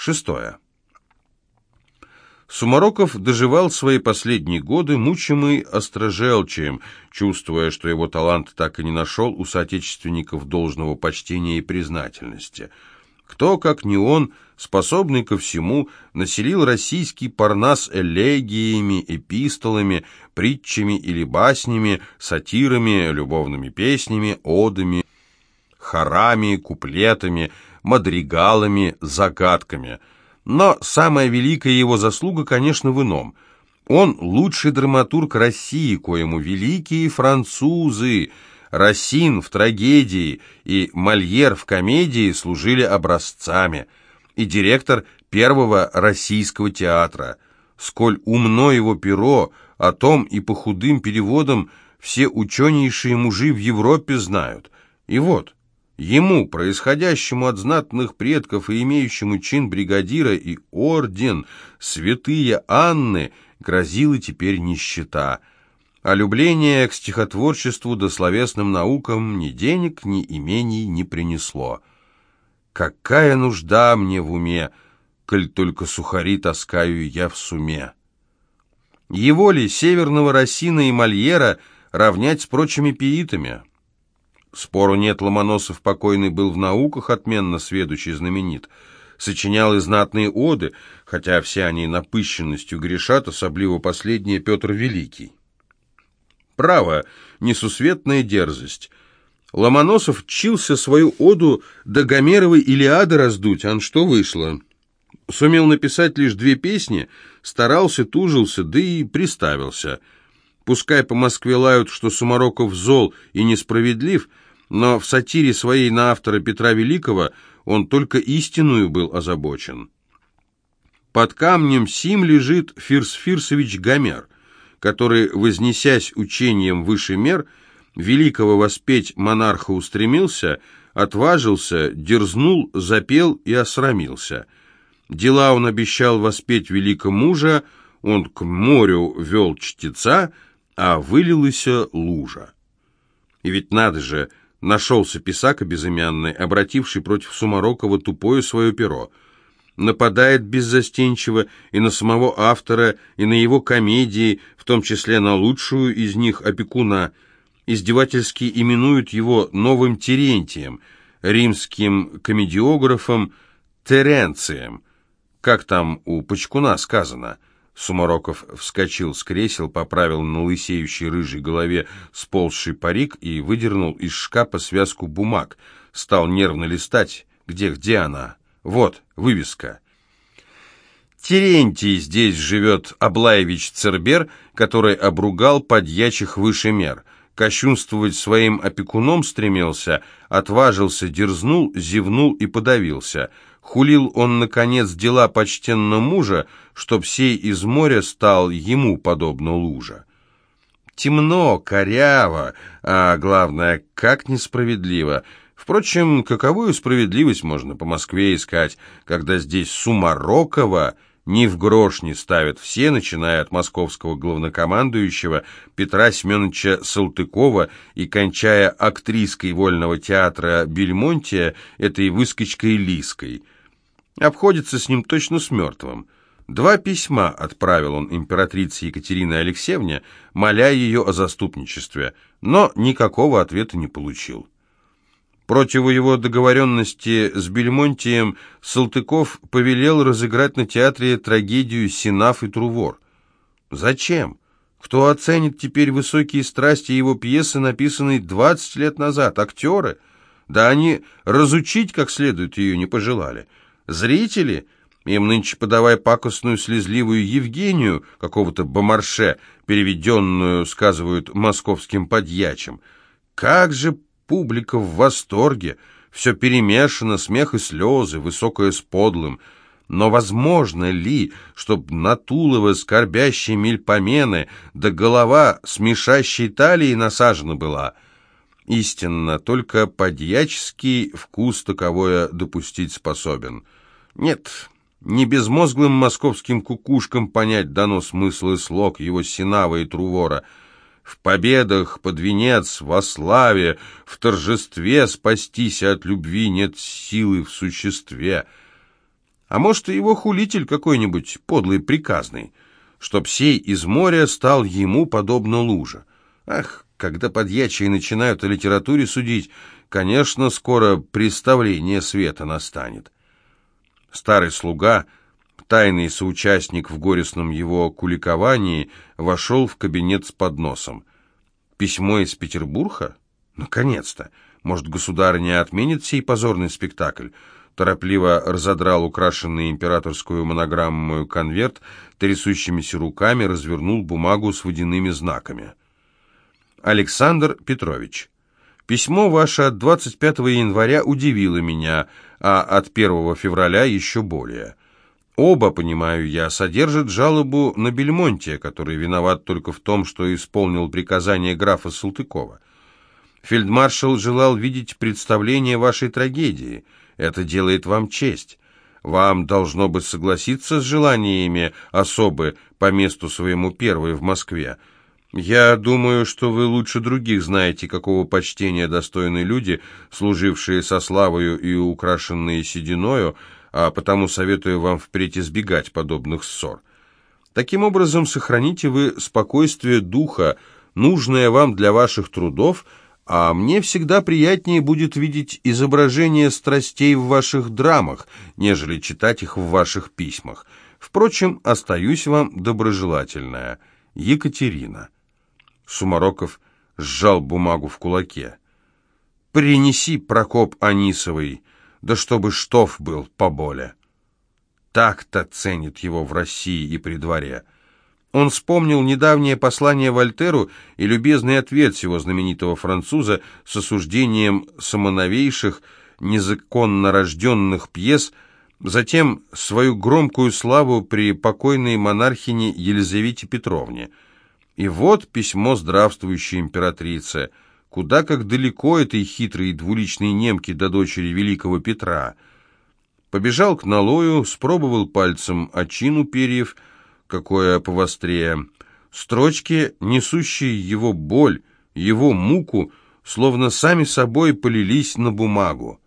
Шестое. Сумароков доживал свои последние годы, мучимый острожелчием, чувствуя, что его талант так и не нашел у соотечественников должного почтения и признательности. Кто, как не он, способный ко всему, населил российский парнас элегиями, эпистолами, притчами или баснями, сатирами, любовными песнями, одами, хорами, куплетами, мадригалами, загадками – но самая великая его заслуга, конечно, в ином. Он лучший драматург России, коему великие французы, Рассин в трагедии и Мольер в комедии служили образцами, и директор первого российского театра. Сколь умно его перо, о том и по худым переводам все ученейшие мужи в Европе знают. И вот... Ему, происходящему от знатных предков и имеющему чин бригадира и орден святые Анны, грозила теперь нищета. А любление к стихотворчеству да словесным наукам ни денег, ни имений не принесло. Какая нужда мне в уме, коль только сухари таскаю я в суме? Его ли, северного Росина и Мольера, равнять с прочими пиитами? Спору нет, Ломоносов покойный был в науках отменно сведущий знаменит. Сочинял и знатные оды, хотя все они напыщенностью грешат, особливо последние Петр Великий. Право, несусветная дерзость. Ломоносов чился свою оду до Гомеровой Илиады раздуть, а что вышло? Сумел написать лишь две песни, старался, тужился, да и приставился. Пускай по Москве лают, что Сумароков зол и несправедлив, но в сатире своей на автора Петра Великого он только истинную был озабочен. Под камнем сим лежит Фирс Фирсович Гомер, который, вознесясь учением выше мер, великого воспеть монарха устремился, отважился, дерзнул, запел и осрамился. Дела он обещал воспеть великого мужа, он к морю вел чтеца, а вылилась лужа. И ведь надо же, Нашелся писака безымянный, обративший против Сумарокова тупое свое перо. Нападает беззастенчиво и на самого автора, и на его комедии, в том числе на лучшую из них опекуна. Издевательски именуют его новым Терентием, римским комедиографом Теренцием. Как там у Почкуна сказано – Сумароков вскочил с кресел, поправил на лысеющей рыжей голове сползший парик и выдернул из шкафа связку бумаг. Стал нервно листать. Где, где она? Вот, вывеска. Терентий здесь живет Аблаевич Цербер, который обругал подьячих выше мер. Кощунствовать своим опекуном стремился, отважился, дерзнул, зевнул и подавился — Хулил он, наконец, дела почтенного мужа, чтоб сей из моря стал ему подобно лужа. Темно, коряво, а главное, как несправедливо. Впрочем, каковую справедливость можно по Москве искать, когда здесь Сумарокова ни в грош не ставят все, начиная от московского главнокомандующего Петра Семеновича Салтыкова и кончая актриской вольного театра Бельмонтия этой выскочкой Лиской. Обходится с ним точно с мертвым. Два письма отправил он императрице Екатерине Алексеевне, моля ее о заступничестве, но никакого ответа не получил. Против его договоренности с Бельмонтием Салтыков повелел разыграть на театре трагедию «Синаф и Трувор». Зачем? Кто оценит теперь высокие страсти его пьесы, написанной 20 лет назад? Актеры? Да они разучить как следует ее не пожелали. Зрители? Им нынче подавай пакостную слезливую Евгению, какого-то бомарше, переведенную, сказывают, московским подьячим. Как же Публика в восторге, все перемешано, смех и слезы, высокое с подлым. Но возможно ли, чтоб на Тулово скорбящей мельпомены, да голова смешащей талии насажена была? Истинно, только подьяческий вкус таковое допустить способен. Нет, не безмозглым московским кукушкам понять дано смысл и слог его Синава и Трувора — в победах под венец, во славе, в торжестве спастись от любви нет силы в существе. А может, и его хулитель какой-нибудь подлый приказный, чтоб сей из моря стал ему подобно лужа. Ах, когда подьячие начинают о литературе судить, конечно, скоро представление света настанет. Старый слуга, тайный соучастник в горестном его куликовании, вошел в кабинет с подносом. Письмо из Петербурга? Наконец-то! Может, государыня отменит сей позорный спектакль? Торопливо разодрал украшенный императорскую монограмму конверт, трясущимися руками развернул бумагу с водяными знаками. Александр Петрович, письмо ваше от 25 января удивило меня, а от 1 февраля еще более. Оба, понимаю я, содержат жалобу на Бельмонтия, который виноват только в том, что исполнил приказание графа Салтыкова. Фельдмаршал желал видеть представление вашей трагедии. Это делает вам честь. Вам должно быть согласиться с желаниями особы по месту своему первой в Москве. Я думаю, что вы лучше других знаете, какого почтения достойны люди, служившие со славою и украшенные сединою, а потому советую вам впредь избегать подобных ссор. Таким образом, сохраните вы спокойствие духа, нужное вам для ваших трудов, а мне всегда приятнее будет видеть изображение страстей в ваших драмах, нежели читать их в ваших письмах. Впрочем, остаюсь вам доброжелательная. Екатерина. Сумароков сжал бумагу в кулаке. «Принеси, Прокоп Анисовый, да чтобы штоф был поболе. Так-то ценит его в России и при дворе. Он вспомнил недавнее послание Вольтеру и любезный ответ всего знаменитого француза с осуждением самоновейших, незаконно рожденных пьес, затем свою громкую славу при покойной монархине Елизавете Петровне. И вот письмо здравствующей императрице – Куда как далеко этой хитрой двуличной немки до дочери великого Петра. Побежал к налою, спробовал пальцем очину перьев, какое повострее. Строчки, несущие его боль, его муку, словно сами собой полились на бумагу.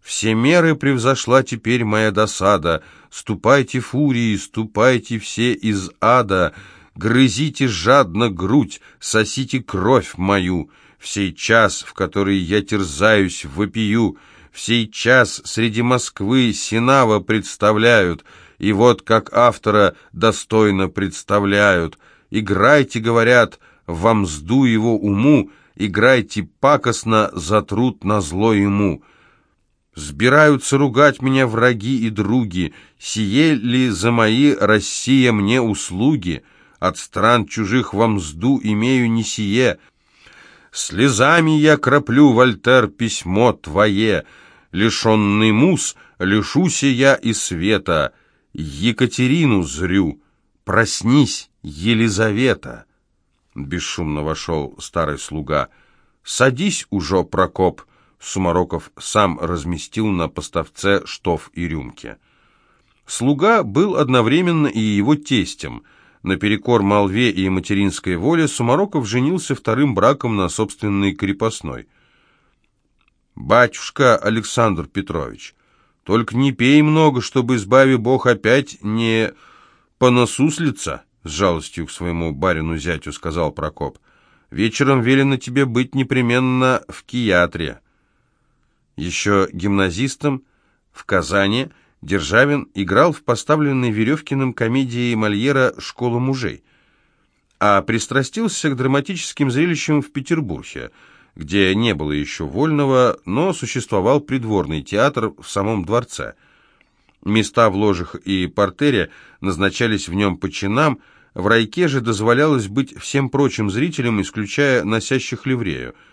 Все меры превзошла теперь моя досада. Ступайте, фурии, ступайте все из ада, грызите жадно грудь, сосите кровь мою в сей час, в который я терзаюсь, вопию, в сей час среди Москвы Синава представляют, и вот как автора достойно представляют. Играйте, говорят, во мзду его уму, играйте пакостно за труд на зло ему. Сбираются ругать меня враги и други, сие ли за мои Россия мне услуги? От стран чужих во мзду имею не сие, Слезами я краплю, Вольтер, письмо твое, Лишенный мус, лишуся я и света, Екатерину зрю, проснись, Елизавета. Бесшумно вошел старый слуга. «Садись уже, Прокоп!» Сумароков сам разместил на поставце штоф и рюмки. Слуга был одновременно и его тестем — Наперекор молве и материнской воле Сумароков женился вторым браком на собственной крепостной. «Батюшка Александр Петрович, только не пей много, чтобы, избави Бог, опять не понасуслиться», с жалостью к своему барину-зятю сказал Прокоп. «Вечером велено тебе быть непременно в Киатре». Еще гимназистом в Казани – Державин играл в поставленной Веревкиным комедии Мольера «Школа мужей», а пристрастился к драматическим зрелищам в Петербурге, где не было еще вольного, но существовал придворный театр в самом дворце. Места в ложах и портере назначались в нем по чинам, в райке же дозволялось быть всем прочим зрителям, исключая носящих ливрею –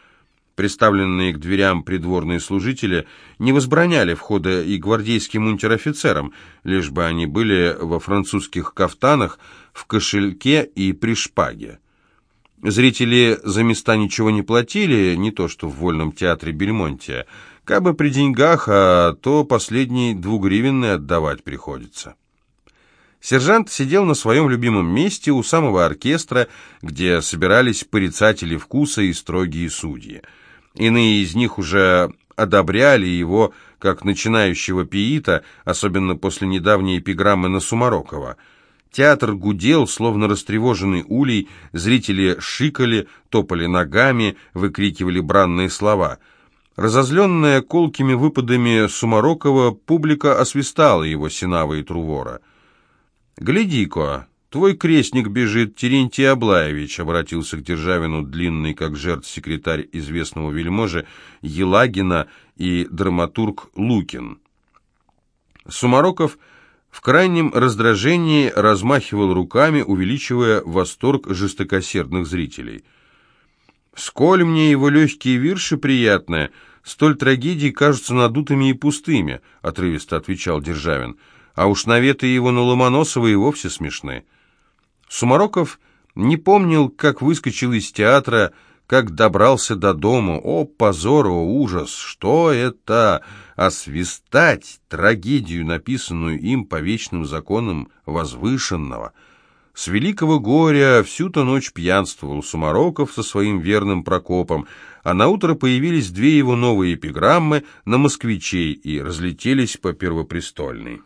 Представленные к дверям придворные служители не возбраняли входа и гвардейским унтер-офицерам, лишь бы они были во французских кафтанах, в кошельке и при шпаге. Зрители за места ничего не платили, не то что в вольном театре Бельмонтия. Кабы при деньгах, а то последний двугривенный отдавать приходится. Сержант сидел на своем любимом месте у самого оркестра, где собирались порицатели вкуса и строгие судьи. Иные из них уже одобряли его как начинающего пиита, особенно после недавней эпиграммы на Сумарокова. Театр гудел, словно растревоженный улей, зрители шикали, топали ногами, выкрикивали бранные слова. Разозленная колкими выпадами Сумарокова, публика освистала его Синава и Трувора. «Гляди-ка, твой крестник бежит, Терентий Аблаевич», — обратился к Державину длинный, как жертв секретарь известного вельможи Елагина и драматург Лукин. Сумароков в крайнем раздражении размахивал руками, увеличивая восторг жестокосердных зрителей. «Сколь мне его легкие вирши приятные, столь трагедии кажутся надутыми и пустыми», — отрывисто отвечал Державин. «А уж наветы его на Ломоносова и вовсе смешны». Сумароков не помнил, как выскочил из театра, как добрался до дома. О, позор, о, ужас! Что это? Освистать трагедию, написанную им по вечным законам возвышенного. С великого горя всю-то ночь пьянствовал Сумароков со своим верным Прокопом, а наутро появились две его новые эпиграммы на москвичей и разлетелись по Первопрестольной.